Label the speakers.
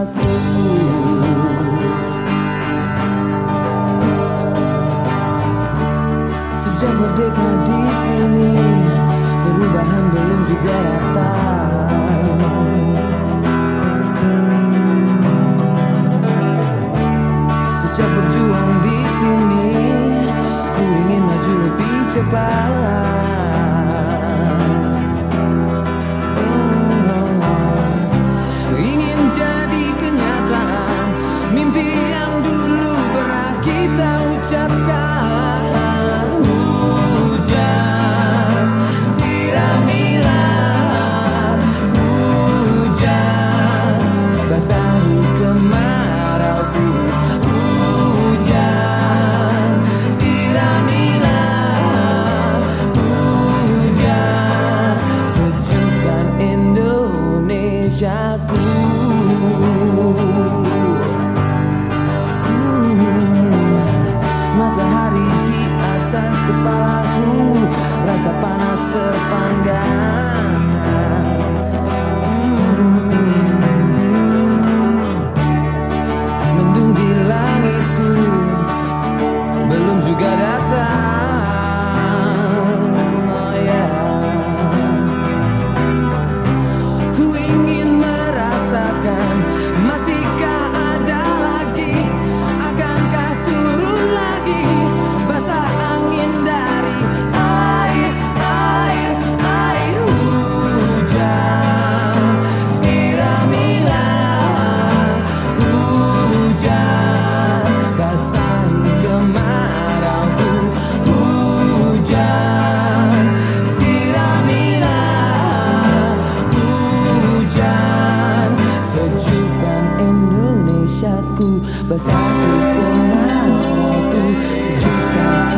Speaker 1: Sejak merdeka di sini Perubahan belum juga rata. Sejak berjuang di sini Ku ingin maju lebih cepat kita ucapkan. Hujan siramilah hujan basahi kemarauku hujan siramilah hujan sejukkan Indonesiaku korban hujan Siramilah hujan Sejukkan Indonesiaku Basahi kenanganku Sejukkan